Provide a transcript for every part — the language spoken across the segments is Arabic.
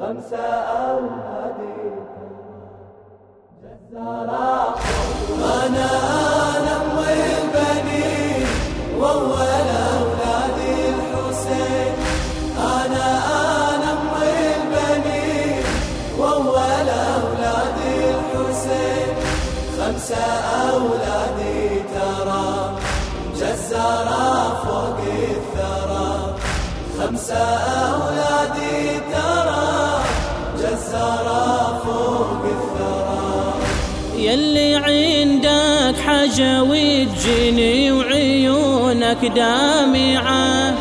خمسة أولادي جزارة أنا جزارة فوق الثرى. خمسة أولادي ترى جزارة فوق الثرى. يلي عندك حاجة وتجيني وعيونك دامعة.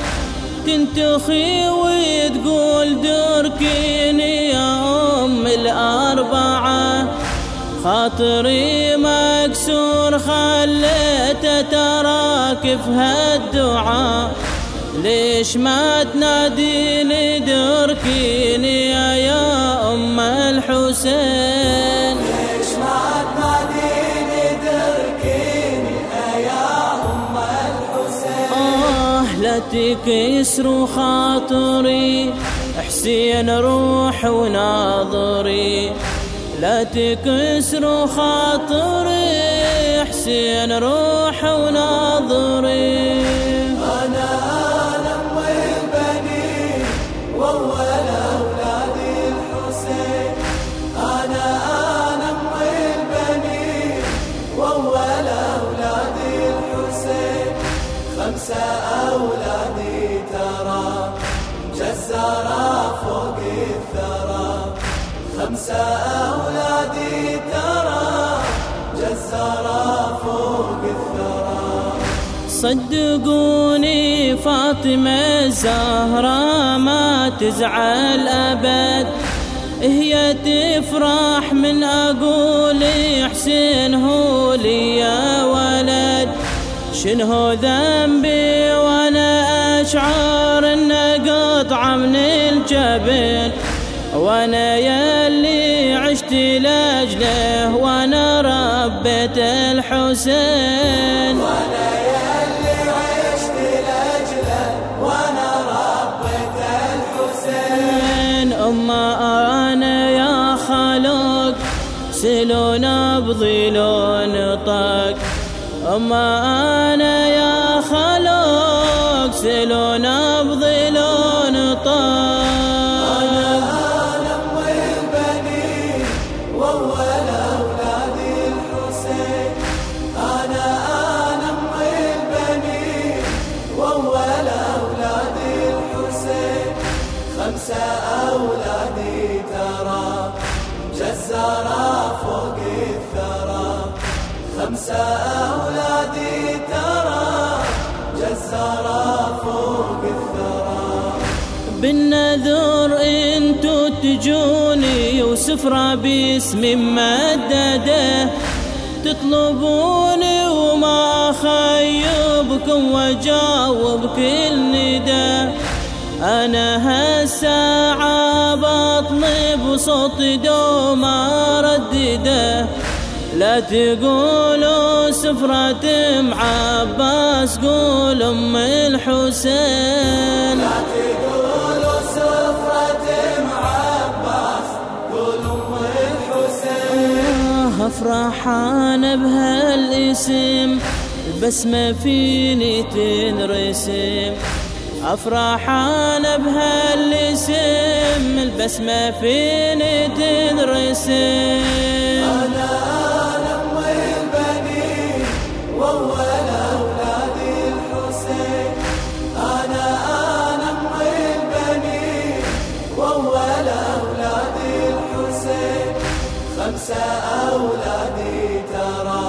تنتخي وتقول دركيني خاطري مكسور خليته تراك في هالدعاء ليش ما تناديني دركيني يا أم الحسين؟ ليش ما تناديني دركيني يا أم الحسين؟ آه لا تكسر خاطري حسين روح وناظري. لا تكسر خاطري حسين روح وناظري. خمسة أولادي ترى فوق الثرى. صدقوني فاطمة الزهرة ما تزعل أبد. هي تفرح من أقول حسين هو لي يا ولد. شنو ذنبي وأنا أشعر إن قطعة من الجبل وأنا يلي عشت لأجله وأنا ربيت الحسين. وأنا يلي عشت لاجله وأنا ربيت الحسين. أما أنا يا خالق سلو نبضي لو نطق أما أنا يا خالق سلو نبضي لو جزارة فوق الثرى. خمسة أولادي ترى جزارة فوق الثرى. بالنذر انتو تجوني وسفرة باسم مدده. تطلبوني وما اخيبكم واجاوب كل ندى أنا هالساعة بطلب صوت دوم اردده لا تقولوا سفرة معباس قول أم الحسين. لا تقولوا سفرة عباس قول أم الحسين. آه، افرح أنا بهالاسم البسمة فيني تنرسم. افرح أنا بهالاسم البسمة فيني تنرسم أنا ألم الحسين. اولادي الحسين. خمسة أولادي ترى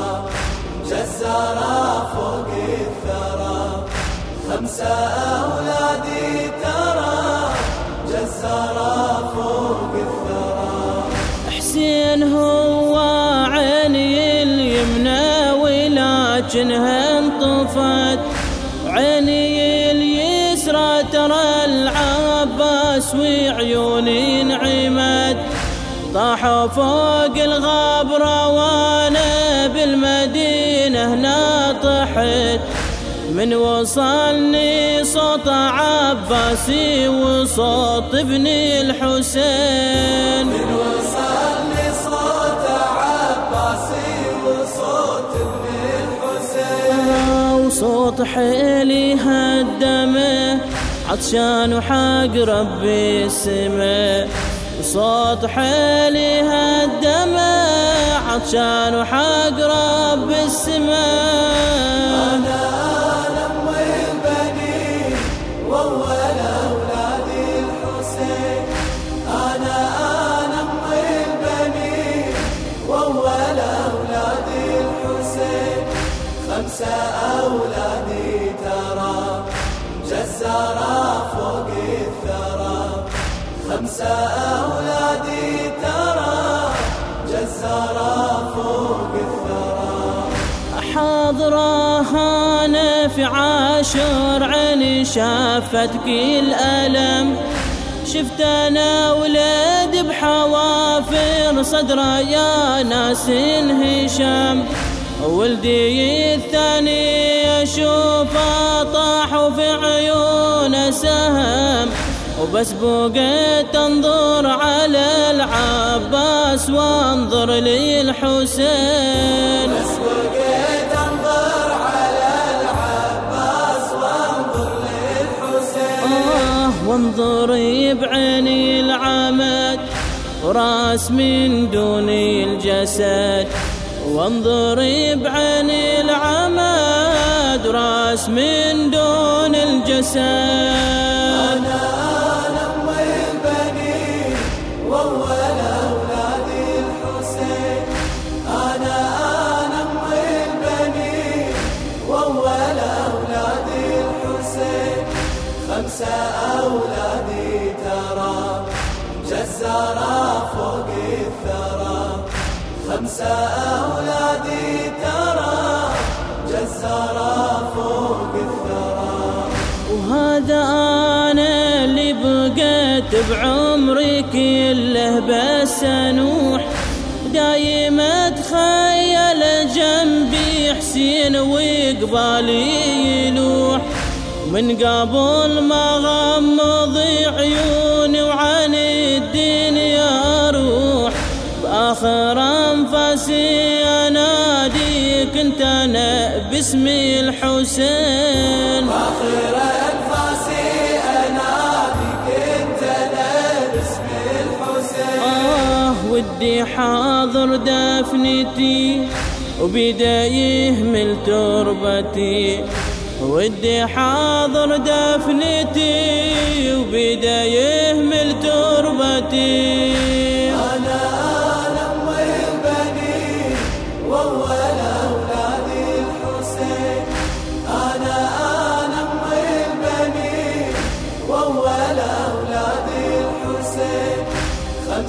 جزارة فوق الثرى خمسة أولادي ترى جزارة فوق الثرى. حسين هو عيني اليمنى ولكنها انطفت. عيني اليسرى ترى العباس وعيوني انعمت. طاحوا فوق الغبرة وأنا بالمدينة هنا طحت. من وصلني صوت عباسي وصوت ابن الحسين. من وصلني صوت عباسي وصوت ابن الحسين. وصوت حيلي هدمه عطشان وحق ربي السماء صوت حيلي هدمه عطشان وحق رب السماء خمسة أولادي ترى جزارة فوق الثرى. حاضرة هانا في عاشر عيني شافت كل ألم. شفت أنا ولد بحوافر صدره يا ناس هشام ولدي الثاني أشوفه طاح وفي عيونه سهم. وبس بقيت انظر على العباس وانظر للحسين. بس بقيت انظر على العباس وانظر للحسين. آه وانظر بعيني العمد وراس من دون الجسد. وانظر بعيني العمد وراس من دون الجسد. خمسه أولادي ترى جزاره فوق الثرى. وهذا أنا اللي بقيت بعمري كله بس انوح دايم أتخيل جنبي حسين وقبالي يلوح من قبل ما غمض عيوني وعن الدنيا أروح بآخر انفاسي اناديك أنت أنا باسم الحسين. آخر أنفاسي أناديك أنت أنا باسم الحسين. آه ودي حاضر دفنتي وبدا يهمل تربتي. ودي حاضر دفنتي وبدا يهمل تربتي. أنا أنا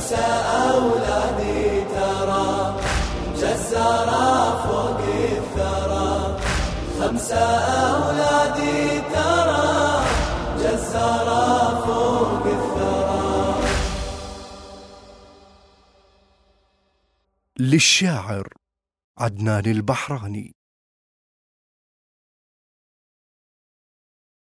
خمسة أولادي ترى جزارة فوق الثرى. خمسة أولادي ترى جزارة فوق الثرى. للشاعر عدنان البحراني.